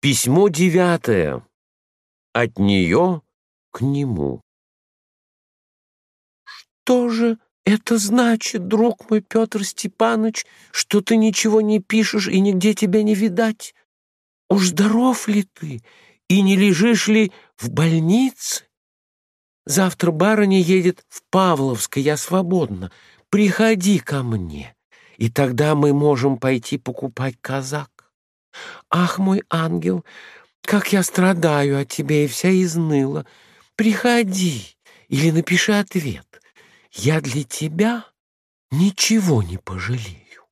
Письмо девятое. От нее к нему. Что же это значит, друг мой Петр Степанович, что ты ничего не пишешь и нигде тебя не видать? Уж здоров ли ты и не лежишь ли в больнице? Завтра барыня едет в Павловск, я свободна. Приходи ко мне, и тогда мы можем пойти покупать казак. Ах, мой ангел, как я страдаю от тебя и вся изныла. Приходи или напиши ответ. Я для тебя ничего не пожалею.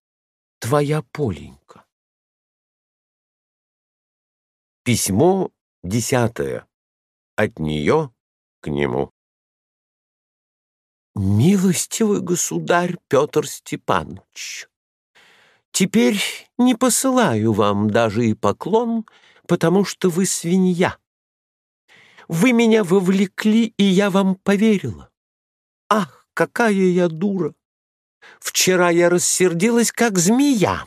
Твоя Поленька. Письмо десятое. От нее к нему. Милостивый государь Петр Степанович, теперь не посылаю вам даже и поклон, потому что вы свинья. Вы меня вовлекли, и я вам поверила. Ах, какая я дура! Вчера я рассердилась, как змея.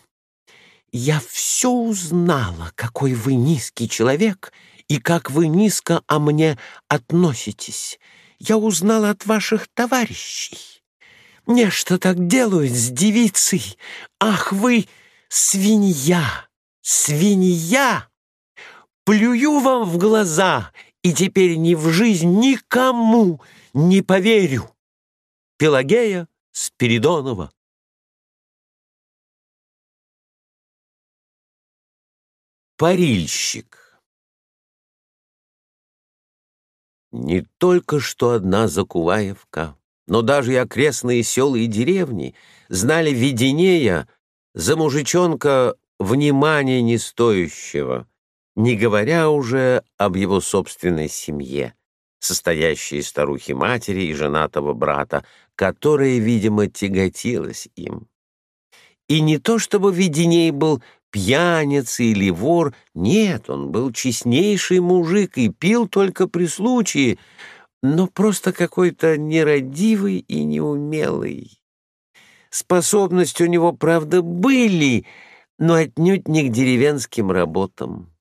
Я все узнала, какой вы низкий человек и как вы низко о мне относитесь. Я узнала от ваших товарищей. Нечто так делают с девицей. Ах, вы свинья, свинья! Плюю вам в глаза, и теперь ни в жизнь никому не поверю. Пелагея Спиридонова Парильщик Не только что одна Закуваевка, но даже и окрестные села и деревни знали Веденея за мужичонка внимания не стоящего, не говоря уже об его собственной семье, состоящей из старухи-матери и женатого брата, которая, видимо, тяготилась им. И не то чтобы Веденей был пьяница или вор. Нет, он был честнейший мужик и пил только при случае, но просто какой-то нерадивый и неумелый. Способности у него, правда, были, но отнюдь не к деревенским работам.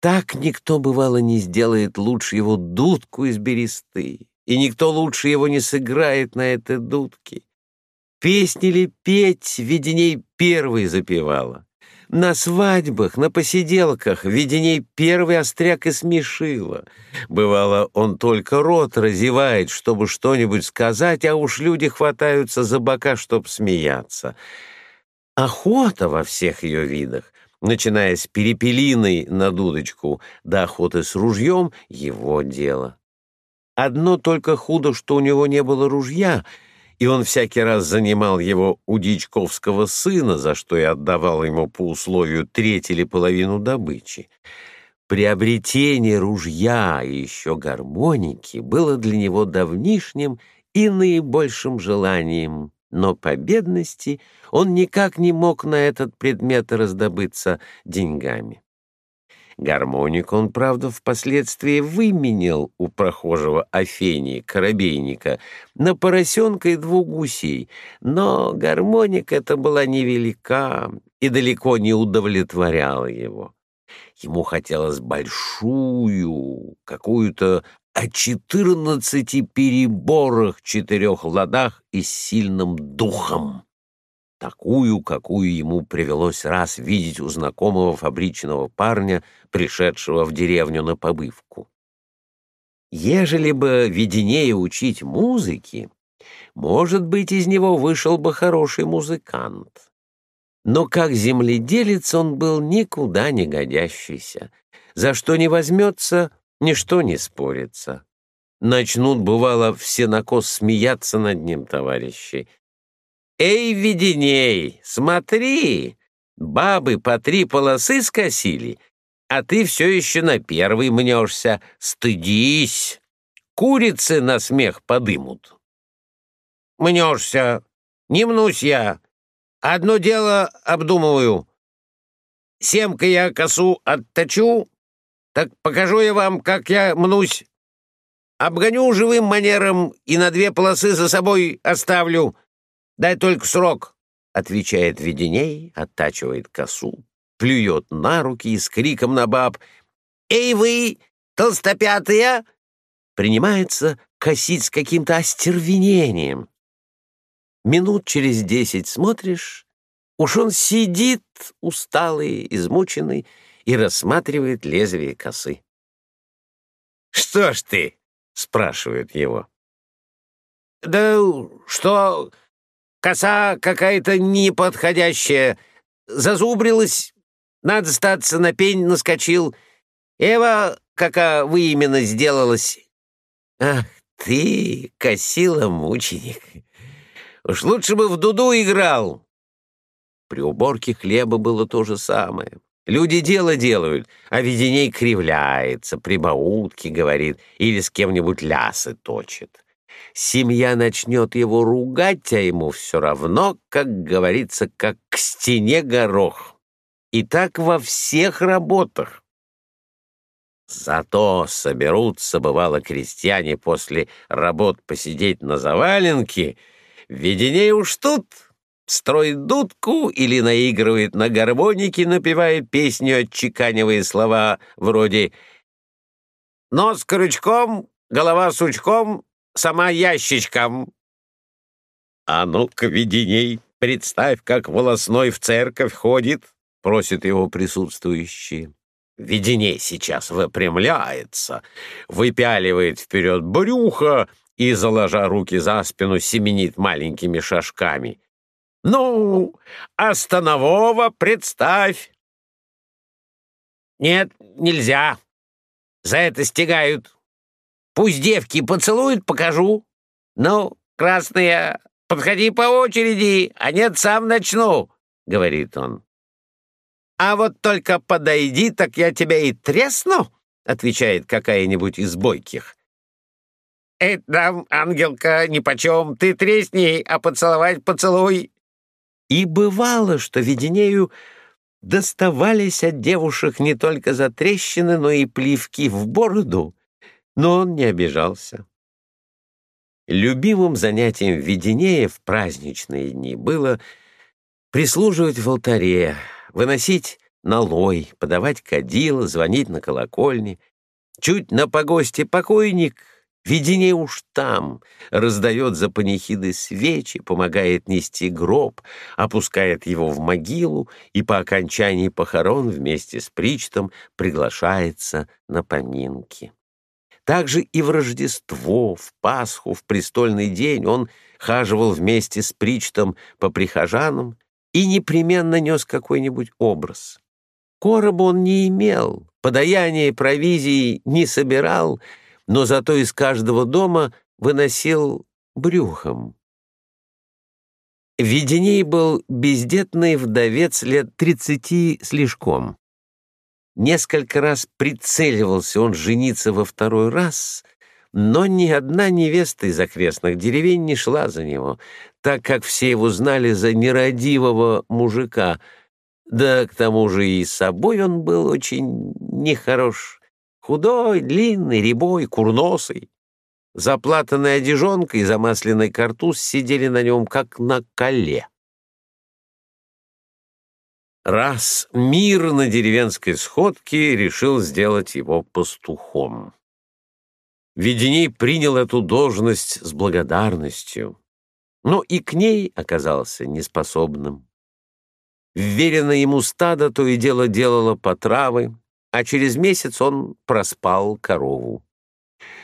Так никто, бывало, не сделает лучше его дудку из бересты, и никто лучше его не сыграет на этой дудке. Песни ли петь, Веденей первый запевала. На свадьбах, на посиделках Веденей первый остряк и смешила. Бывало, он только рот разевает, чтобы что-нибудь сказать, а уж люди хватаются за бока, чтоб смеяться. Охота во всех ее видах, начиная с перепелиной на дудочку до охоты с ружьем — его дело. Одно только худо, что у него не было ружья — и он всякий раз занимал его у дичковского сына, за что и отдавал ему по условию треть или половину добычи. Приобретение ружья и еще гармоники было для него давнишним и наибольшим желанием, но по бедности он никак не мог на этот предмет раздобыться деньгами. Гармонику он, правда, впоследствии выменял у прохожего Афении, корабейника, на поросенка и двух гусей, но гармоника эта была невелика и далеко не удовлетворяла его. Ему хотелось большую, какую-то о четырнадцати переборах, четырех ладах и сильным духом такую, какую ему привелось раз видеть у знакомого фабричного парня, пришедшего в деревню на побывку. Ежели бы виденее учить музыке, может быть, из него вышел бы хороший музыкант. Но как земледелец он был никуда не годящийся. За что не возьмется, ничто не спорится. Начнут, бывало, все на кос смеяться над ним, товарищи, «Эй, Веденей, смотри! Бабы по три полосы скосили, а ты все еще на первый мнешься. Стыдись! Курицы на смех подымут». «Мнешься! Не мнусь я! Одно дело обдумываю. Семка я косу отточу, так покажу я вам, как я мнусь. Обгоню живым манером и на две полосы за собой оставлю». Дай только срок, — отвечает Веденей, оттачивает косу, плюет на руки и с криком на баб «Эй вы, толстопятые!» принимается косить с каким-то остервенением. Минут через десять смотришь, уж он сидит, усталый, измученный, и рассматривает лезвие косы. «Что ж ты?» — спрашивает его. «Да что, коса какая-то неподходящая, зазубрилась, надо статься на пень наскочил. Эва, кака вы именно сделалась, Ах ты, косила мученик! Уж лучше бы в дуду играл. При уборке хлеба было то же самое. Люди дело делают, а Веденей кривляется, прибаутки говорит или с кем-нибудь лясы точит. Семья начнет его ругать, а ему все равно, как говорится, как к стене горох. И так во всех работах. Зато соберутся, бывало, крестьяне после работ посидеть на заваленке, веденей уж тут строит дудку или наигрывает на гармонике, напевая песню, отчеканивая слова вроде «Нос крючком, голова сучком, сама ящичком». «А ну-ка, веденей, представь, как волосной в церковь ходит», — просит его присутствующие. Веденей сейчас выпрямляется, выпяливает вперед брюхо и, заложа руки за спину, семенит маленькими шажками. «Ну, останового представь!» «Нет, нельзя. За это стегают. Пусть девки поцелуют, покажу. Ну, красная, подходи по очереди, а нет, сам начну», — говорит он. «А вот только подойди, так я тебя и тресну», — отвечает какая-нибудь из бойких. «Эй, там, ангелка, нипочем, ты тресни, а поцеловать поцелуй». И бывало, что Веденею доставались от девушек не только за трещины, но и плевки в бороду, но он не обижался. Любимым занятием Веденея в праздничные дни было прислуживать в алтаре, выносить налой, подавать кадила, звонить на колокольни. Чуть на погосте покойник, видение уж там, раздает за панихиды свечи, помогает нести гроб, опускает его в могилу и по окончании похорон вместе с причтом приглашается на поминки. Также и в Рождество, в Пасху, в престольный день он хаживал вместе с причтом по прихожанам и непременно нес какой-нибудь образ. Короба он не имел, подаяние провизии не собирал, но зато из каждого дома выносил брюхом. Веденей был бездетный вдовец лет тридцати слишком. Несколько раз прицеливался он жениться во второй раз, но ни одна невеста из окрестных деревень не шла за него, так как все его знали за нерадивого мужика, да к тому же и собой он был очень нехорош. Худой, длинный, рябой, курносый. Заплатанная одежонка и замасленный картуз сидели на нем, как на коле. Раз мир на деревенской сходке решил сделать его пастухом. Веденей принял эту должность с благодарностью, но и к ней оказался неспособным. Вверенное ему стадо то и дело делало потравы, а через месяц он проспал корову.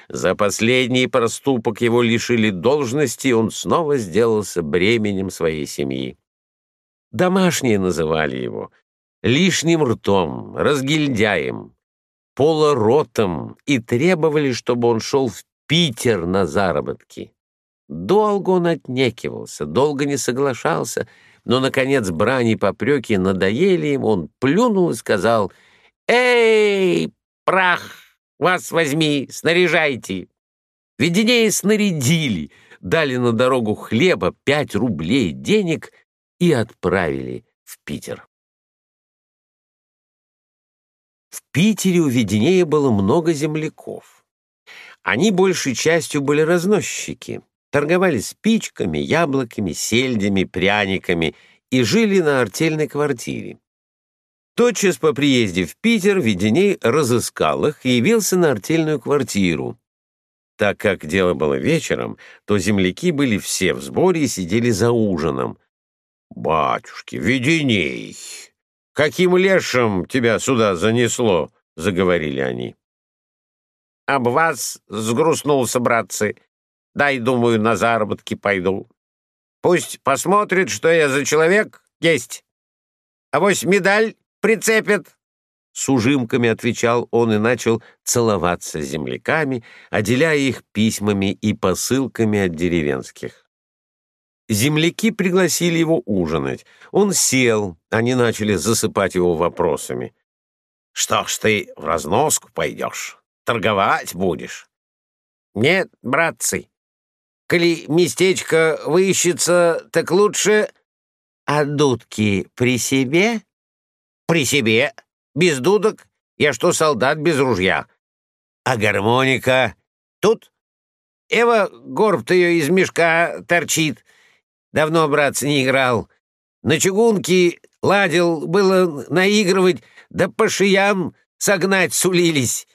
За последний проступок его лишили должности, и он снова сделался бременем своей семьи. Домашние называли его лишним ртом, разгильдяем, полоротом и требовали, чтобы он шел в Питер на заработки. Долго он отнекивался, долго не соглашался, но, наконец, брани и попреки надоели ему, он плюнул и сказал «Эй, прах, вас возьми, снаряжайте!» Веденеи снарядили, дали на дорогу хлеба, пять рублей денег и отправили в Питер. В Питере у Веденея было много земляков. Они большей частью были разносчики, торговали спичками, яблоками, сельдями, пряниками и жили на артельной квартире. Тотчас по приезде в Питер Веденей разыскал их и явился на артельную квартиру. Так как дело было вечером, то земляки были все в сборе и сидели за ужином. «Батюшки, Веденей, каким лешим тебя сюда занесло?» — заговорили они. «Об вас сгрустнулся, братцы. Дай, думаю, на заработки пойду. Пусть посмотрит, что я за человек есть. А вось медаль прицепят. С ужимками отвечал он и начал целоваться с земляками, отделяя их письмами и посылками от деревенских. Земляки пригласили его ужинать. Он сел, они начали засыпать его вопросами. «Что ж ты в разноску пойдешь? Торговать будешь?» «Нет, братцы, коли местечко выищется, так лучше...» «А дудки при себе?» «При себе», без дудок я что, солдат без ружья? А гармоника тут? Эва горб-то ее из мешка торчит. Давно, братцы, не играл. На чугунке ладил, было наигрывать, да по шиям согнать сулились.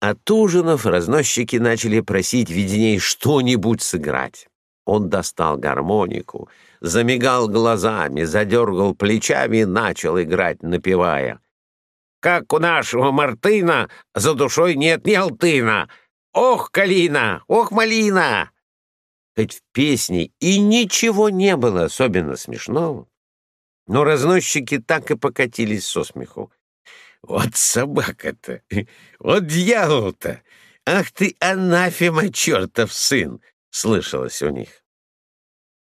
От ужинов разносчики начали просить видней что-нибудь сыграть. Он достал гармонику, замигал глазами, задергал плечами и начал играть, напевая как у нашего Мартына за душой нет ни алтына. Ох, калина, ох, малина!» Хоть в песне и ничего не было особенно смешного, но разносчики так и покатились со смеху. «Вот собака-то! Вот дьявол-то! Ах ты, анафема, чертов сын!» — слышалось у них.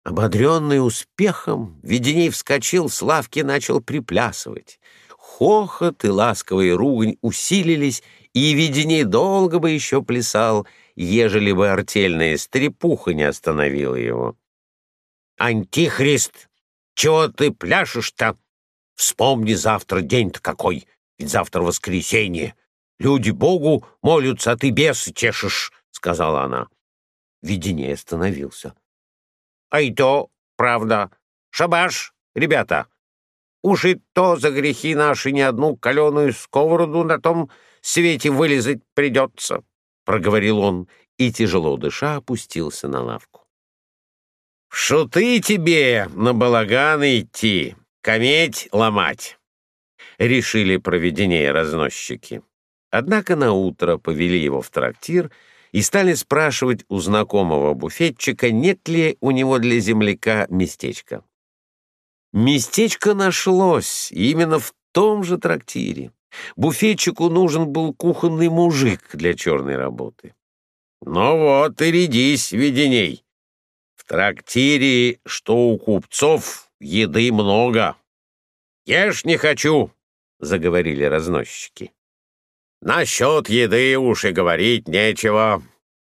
Ободренный успехом, Веденей вскочил с лавки начал приплясывать. Хохот и ласковый ругань усилились, и Веденей долго бы еще плясал, ежели бы артельная стрепуха не остановила его. «Антихрист, чего ты пляшешь-то? Вспомни завтра день-то какой, ведь завтра воскресенье. Люди Богу молятся, а ты бесы тешишь», — сказала она. Веденей остановился. «А и то, правда. Шабаш, ребята!» Уж и то за грехи наши ни одну каленую сковороду на том свете вылезать придется, — проговорил он и, тяжело дыша, опустился на лавку. — Шуты тебе на балаганы идти, кометь ломать, — решили проведение разносчики. Однако на утро повели его в трактир и стали спрашивать у знакомого буфетчика, нет ли у него для земляка местечка. Местечко нашлось именно в том же трактире. Буфетчику нужен был кухонный мужик для черной работы. Ну вот и рядись, Веденей. В трактире, что у купцов, еды много. Ешь не хочу, — заговорили разносчики. Насчет еды уж и говорить нечего.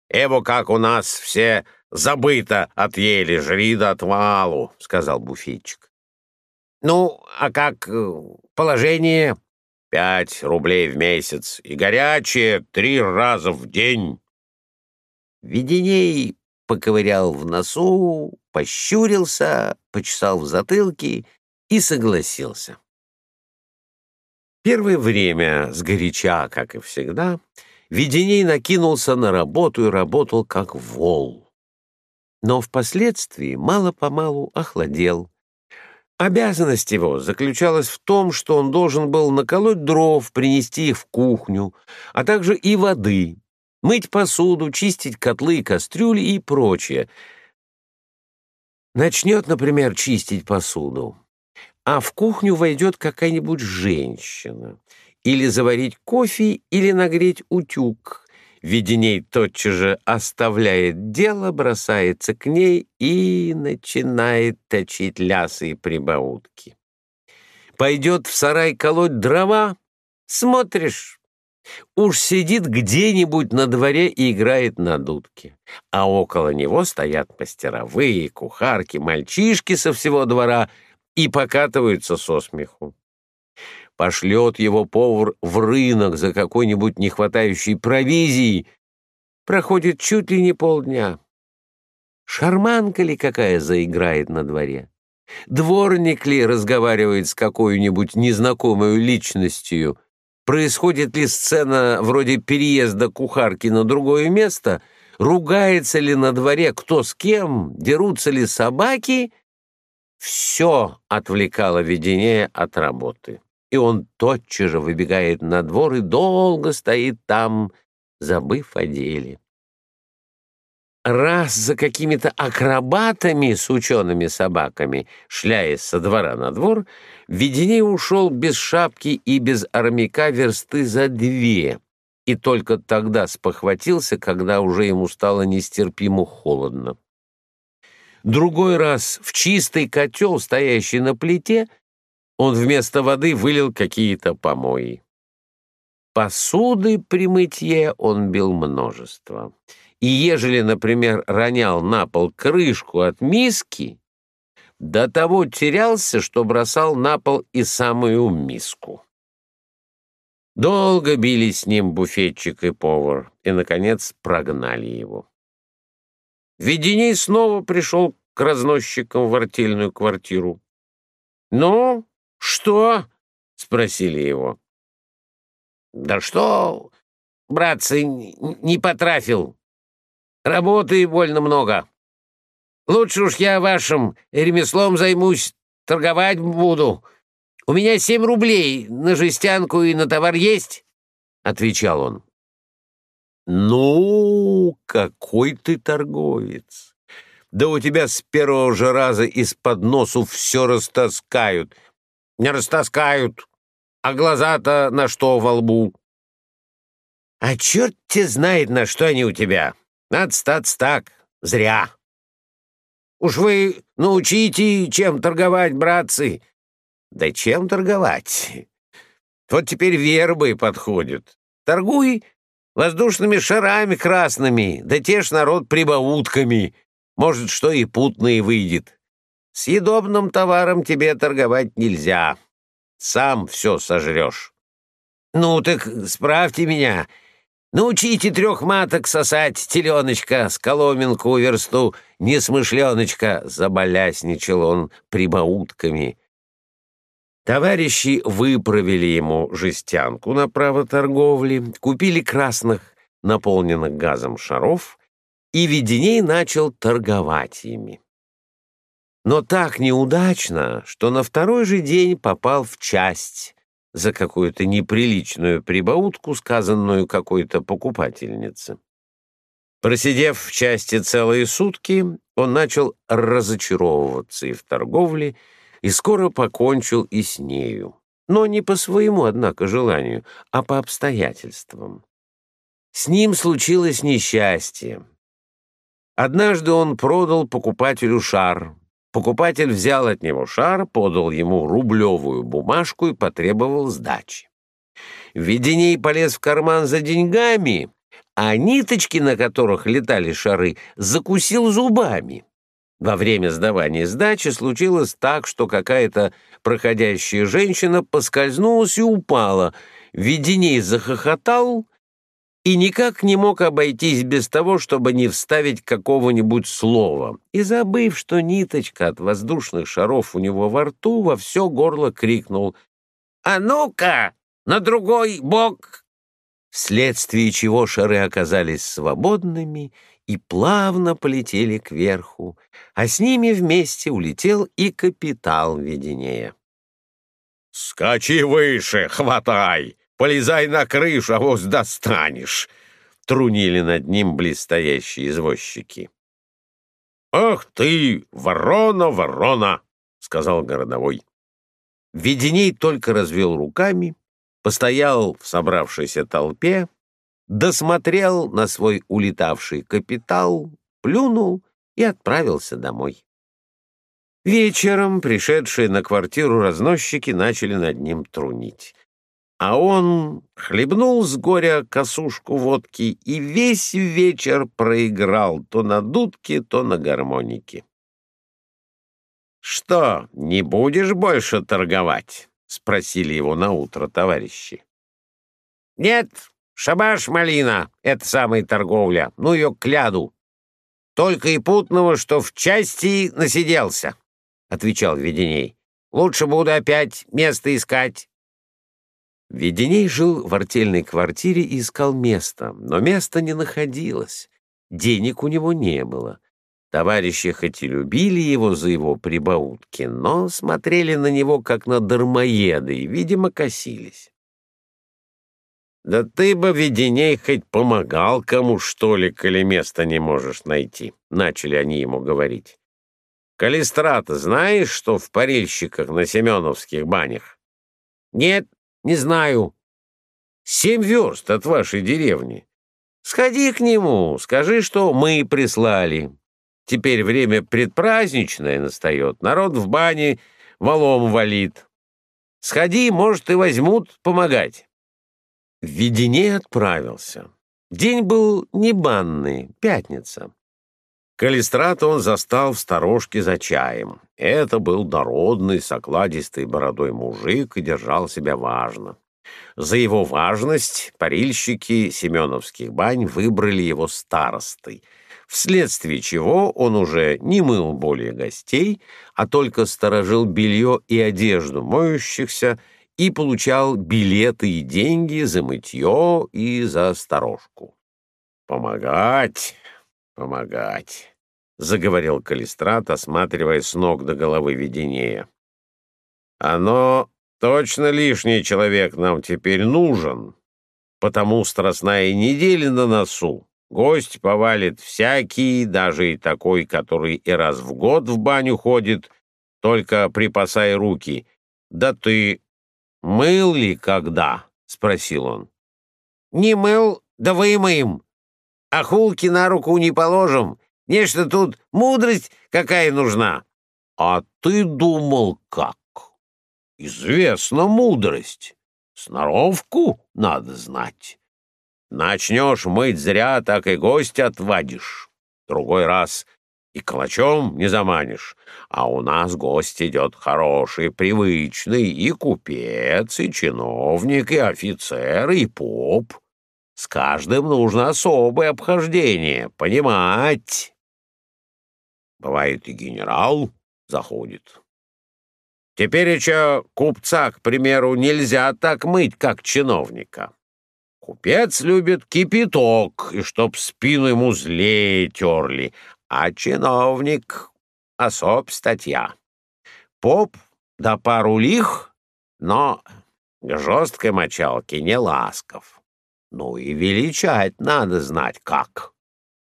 Эво как у нас все забыто отъели, жри до отвалу, — сказал буфетчик. Ну, а как э, положение? Пять рублей в месяц и горячее три раза в день. Веденей поковырял в носу, пощурился, почесал в затылке и согласился. Первое время, сгоряча, как и всегда, Веденей накинулся на работу и работал как вол. Но впоследствии мало-помалу охладел, Обязанность его заключалась в том, что он должен был наколоть дров, принести их в кухню, а также и воды, мыть посуду, чистить котлы и кастрюли и прочее. Начнет, например, чистить посуду, а в кухню войдет какая-нибудь женщина, или заварить кофе, или нагреть утюг — Веденей тотчас же оставляет дело, бросается к ней и начинает точить лясы и прибаутки. Пойдет в сарай колоть дрова, смотришь, уж сидит где-нибудь на дворе и играет на дудке, а около него стоят мастеровые, кухарки, мальчишки со всего двора и покатываются со смеху пошлет его повар в рынок за какой-нибудь нехватающей провизией, проходит чуть ли не полдня. Шарманка ли какая заиграет на дворе? Дворник ли разговаривает с какой-нибудь незнакомой личностью? Происходит ли сцена вроде переезда кухарки на другое место? Ругается ли на дворе кто с кем? Дерутся ли собаки? Все отвлекало видение от работы. И он тотчас же выбегает на двор и долго стоит там, забыв о деле раз за какими-то акробатами с учеными собаками, шляясь со двора на двор, Веденей ушел без шапки и без армяка версты за две, и только тогда спохватился, когда уже ему стало нестерпимо холодно. Другой раз в чистый котел, стоящий на плите, он вместо воды вылил какие-то помои. Посуды при мытье он бил множество — и ежели, например, ронял на пол крышку от миски, до того терялся, что бросал на пол и самую миску. Долго били с ним буфетчик и повар, и, наконец, прогнали его. Веденей снова пришел к разносчикам в артельную квартиру. «Ну, что?» — спросили его. «Да что, братцы, не потрафил», Работы больно много. Лучше уж я вашим ремеслом займусь, торговать буду. У меня семь рублей на жестянку и на товар есть, — отвечал он. «Ну, какой ты торговец! Да у тебя с первого же раза из-под носу все растаскают. Не растаскают, а глаза-то на что во лбу?» «А черт те знает, на что они у тебя!» Надо статься так, зря. Уж вы научите, чем торговать, братцы. Да чем торговать? Вот теперь вербы подходят. Торгуй воздушными шарами красными, да те ж народ прибаутками. Может, что и путное выйдет. С едобным товаром тебе торговать нельзя. Сам все сожрешь. Ну так справьте меня, — Научите трех маток сосать, теленочка, с коломенку версту, несмышленочка, заболясничал он прибаутками. Товарищи выправили ему жестянку на право торговли, купили красных, наполненных газом шаров, и Веденей начал торговать ими. Но так неудачно, что на второй же день попал в часть, за какую-то неприличную прибаутку, сказанную какой-то покупательнице. Просидев в части целые сутки, он начал разочаровываться и в торговле, и скоро покончил и с нею. Но не по своему, однако, желанию, а по обстоятельствам. С ним случилось несчастье. Однажды он продал покупателю шар, Покупатель взял от него шар, подал ему рублевую бумажку и потребовал сдачи. Веденей полез в карман за деньгами, а ниточки, на которых летали шары, закусил зубами. Во время сдавания сдачи случилось так, что какая-то проходящая женщина поскользнулась и упала. Веденей захохотал и никак не мог обойтись без того, чтобы не вставить какого-нибудь слова. И, забыв, что ниточка от воздушных шаров у него во рту, во все горло крикнул «А ну-ка, на другой бок!» Вследствие чего шары оказались свободными и плавно полетели кверху, а с ними вместе улетел и капитал Веденея. «Скачи выше, хватай!» Полезай на крышу, а вот достанешь!» — трунили над ним близстоящие извозчики. «Ах ты, ворона, ворона!» — сказал городовой. Веденей только развел руками, постоял в собравшейся толпе, досмотрел на свой улетавший капитал, плюнул и отправился домой. Вечером пришедшие на квартиру разносчики начали над ним трунить. А он хлебнул с горя косушку водки и весь вечер проиграл то на дудке, то на гармонике. «Что, не будешь больше торговать?» — спросили его на утро товарищи. «Нет, шабаш малина — это самая торговля, ну ее кляду. Только и путного, что в части насиделся. — отвечал Веденей. «Лучше буду опять место искать». Веденей жил в артельной квартире и искал место, но места не находилось. Денег у него не было. Товарищи хоть и любили его за его прибаутки, но смотрели на него как на дармоеда и, видимо, косились. «Да ты бы, Веденей, хоть помогал кому, что ли, коли места не можешь найти», — начали они ему говорить. «Калистрата знаешь, что в парильщиках на Семеновских банях?» «Нет, не знаю. Семь верст от вашей деревни. Сходи к нему, скажи, что мы прислали. Теперь время предпраздничное настает, народ в бане валом валит. Сходи, может, и возьмут помогать. Веденей отправился. День был не банный, пятница. Калистрата он застал в сторожке за чаем. Это был дородный, с окладистой бородой мужик и держал себя важно. За его важность парильщики семеновских бань выбрали его старостой, вследствие чего он уже не мыл более гостей, а только сторожил белье и одежду моющихся и получал билеты и деньги за мытье и за сторожку. «Помогать, помогать», — заговорил Калистрат, осматривая с ног до головы видения. «Оно точно лишний человек нам теперь нужен, потому страстная неделя на носу. Гость повалит всякий, даже и такой, который и раз в год в баню ходит, только припасай руки. Да ты «Мыл ли когда?» — спросил он. «Не мыл, да вымоем. А хулки на руку не положим. Нечто тут мудрость какая нужна». «А ты думал как?» «Известна мудрость. Сноровку надо знать. Начнешь мыть зря, так и гостя отвадишь. Другой раз и калачом не заманишь. А у нас гость идет хороший, привычный, и купец, и чиновник, и офицер, и поп. С каждым нужно особое обхождение, понимать. Бывает и генерал заходит. Теперь еще купца, к примеру, нельзя так мыть, как чиновника. Купец любит кипяток, и чтоб спину ему злее терли, а чиновник — особ статья. Поп да пару лих, но к жесткой мочалке не ласков. Ну и величать надо знать как.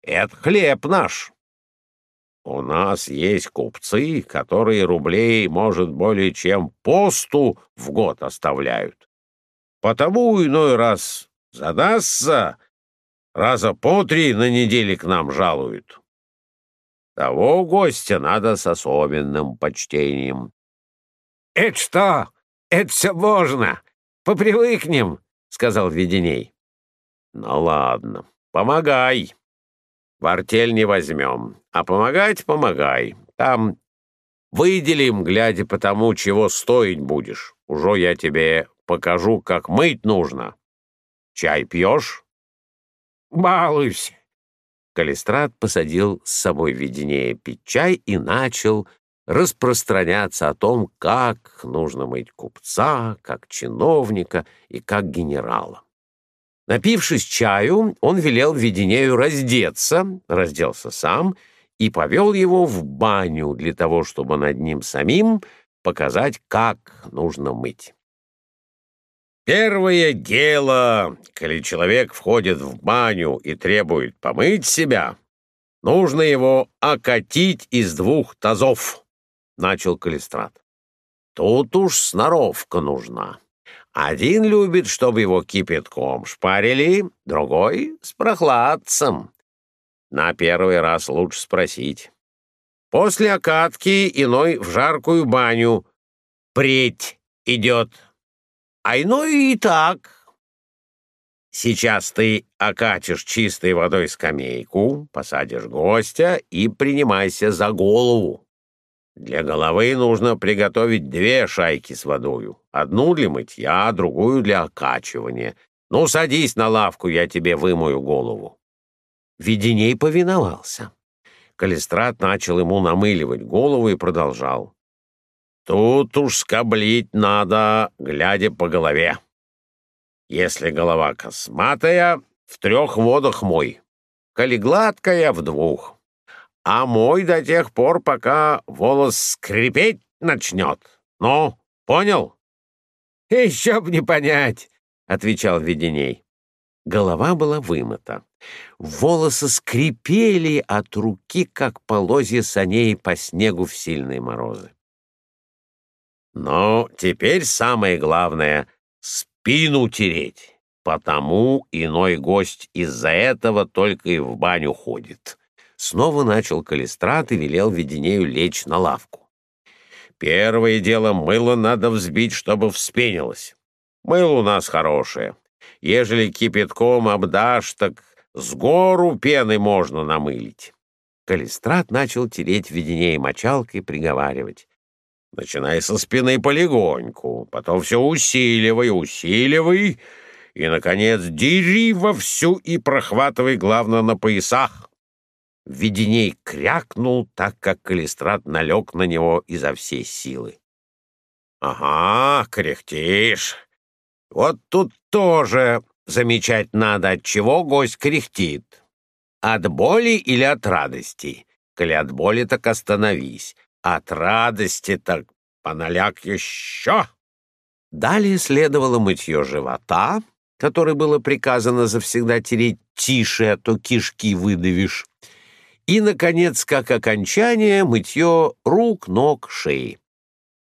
Это хлеб наш. У нас есть купцы, которые рублей, может, более чем посту в год оставляют. Потому иной раз задастся, раза по три на неделе к нам жалуют. Того гостя надо с особенным почтением. — Это что? Это все можно. Попривыкнем, — сказал Веденей. — Ну ладно, помогай. В артель не возьмем, а помогать помогай. Там выделим, глядя по тому, чего стоить будешь. Уже я тебе покажу, как мыть нужно. Чай пьешь? — Балуйся. Калистрат посадил с собой видение пить чай и начал распространяться о том, как нужно мыть купца, как чиновника и как генерала. Напившись чаю, он велел Веденею раздеться, разделся сам и повел его в баню для того, чтобы над ним самим показать, как нужно мыть. Первое дело, коли человек входит в баню и требует помыть себя, нужно его окатить из двух тазов, — начал Калистрат. Тут уж сноровка нужна. Один любит, чтобы его кипятком шпарили, другой — с прохладцем. На первый раз лучше спросить. После окатки иной в жаркую баню преть идет а иной и так. Сейчас ты окатишь чистой водой скамейку, посадишь гостя и принимайся за голову. Для головы нужно приготовить две шайки с водою. Одну для мытья, другую для окачивания. Ну, садись на лавку, я тебе вымою голову. Веденей повиновался. Калистрат начал ему намыливать голову и продолжал. Тут уж скоблить надо, глядя по голове. Если голова косматая, в трех водах мой, коли гладкая — в двух. А мой до тех пор, пока волос скрипеть начнет. Ну, понял? — Еще б не понять, — отвечал Веденей. Голова была вымыта. Волосы скрипели от руки, как полозья саней по снегу в сильные морозы. Но теперь самое главное — спину тереть, потому иной гость из-за этого только и в баню ходит. Снова начал Калистрат и велел Веденею лечь на лавку. Первое дело, мыло надо взбить, чтобы вспенилось. Мыло у нас хорошее. Ежели кипятком обдашь, так с гору пены можно намылить. Калистрат начал тереть Веденея мочалкой, приговаривать. Начинай со спины полегоньку, потом все усиливай, усиливай, и, наконец, дери вовсю и прохватывай, главное, на поясах. Веденей крякнул, так как Калистрат налег на него изо всей силы. — Ага, кряхтишь. Вот тут тоже замечать надо, от чего гость кряхтит. От боли или от радости? Коли от боли, так остановись. От радости так поналяк еще. Далее следовало мытье живота, которое было приказано завсегда тереть тише, а то кишки выдавишь. И, наконец, как окончание, мытье рук, ног, шеи.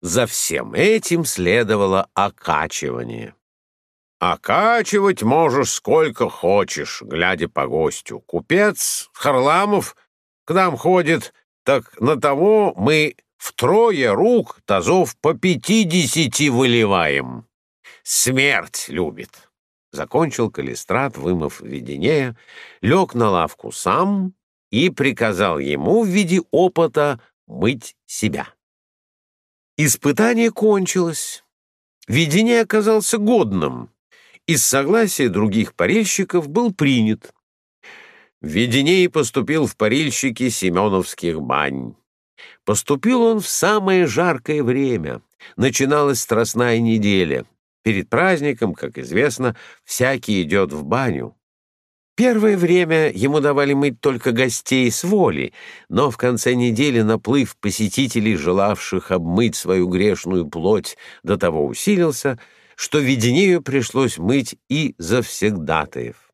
За всем этим следовало окачивание. Окачивать можешь сколько хочешь, глядя по гостю. Купец Харламов к нам ходит так на того мы втрое рук тазов по пятидесяти выливаем. Смерть любит. Закончил Калистрат, вымыв виденея, лег на лавку сам и приказал ему в виде опыта мыть себя. Испытание кончилось. Видение оказался годным. Из согласия других парильщиков был принят. Веденей поступил в парильщики Семеновских бань. Поступил он в самое жаркое время. Начиналась страстная неделя. Перед праздником, как известно, всякий идет в баню. Первое время ему давали мыть только гостей с воли, но в конце недели наплыв посетителей, желавших обмыть свою грешную плоть, до того усилился, что Веденею пришлось мыть и завсегдатаев.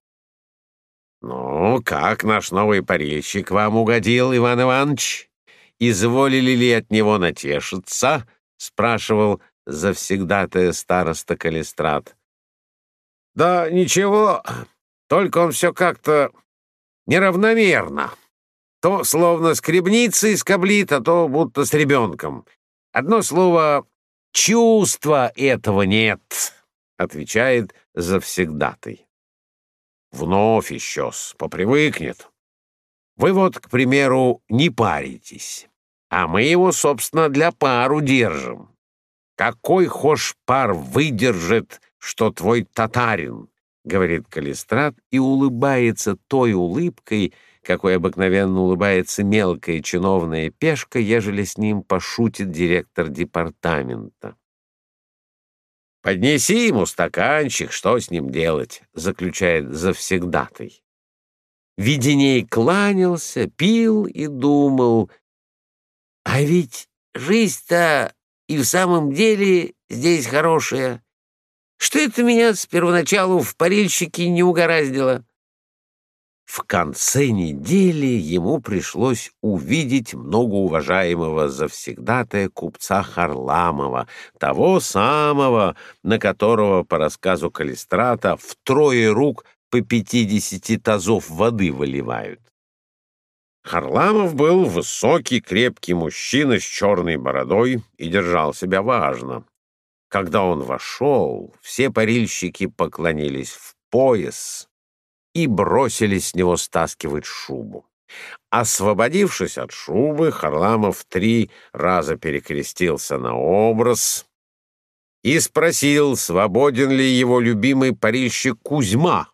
«Ну, как наш новый парильщик вам угодил, Иван Иванович? Изволили ли от него натешиться?» — спрашивал завсегдатая староста Калистрат. «Да ничего, только он все как-то неравномерно. То словно скребницей скоблит, а то будто с ребенком. Одно слово — чувства этого нет», — отвечает завсегдатый. Вновь еще попривыкнет. Вы вот, к примеру, не паритесь, а мы его, собственно, для пару держим. Какой хошь пар выдержит, что твой татарин, — говорит Калистрат и улыбается той улыбкой, какой обыкновенно улыбается мелкая чиновная пешка, ежели с ним пошутит директор департамента. «Поднеси ему стаканчик, что с ним делать?» — заключает завсегдатый. Веденей кланялся, пил и думал. «А ведь жизнь-то и в самом деле здесь хорошая. Что это меня с первоначалу в парильщике не угораздило?» В конце недели ему пришлось увидеть многоуважаемого завсегдатая купца Харламова, того самого, на которого, по рассказу Калистрата, втрое рук по пятидесяти тазов воды выливают. Харламов был высокий, крепкий мужчина с черной бородой и держал себя важно. Когда он вошел, все парильщики поклонились в пояс, и бросились с него стаскивать шубу. Освободившись от шубы, Харламов три раза перекрестился на образ и спросил, свободен ли его любимый парильщик Кузьма,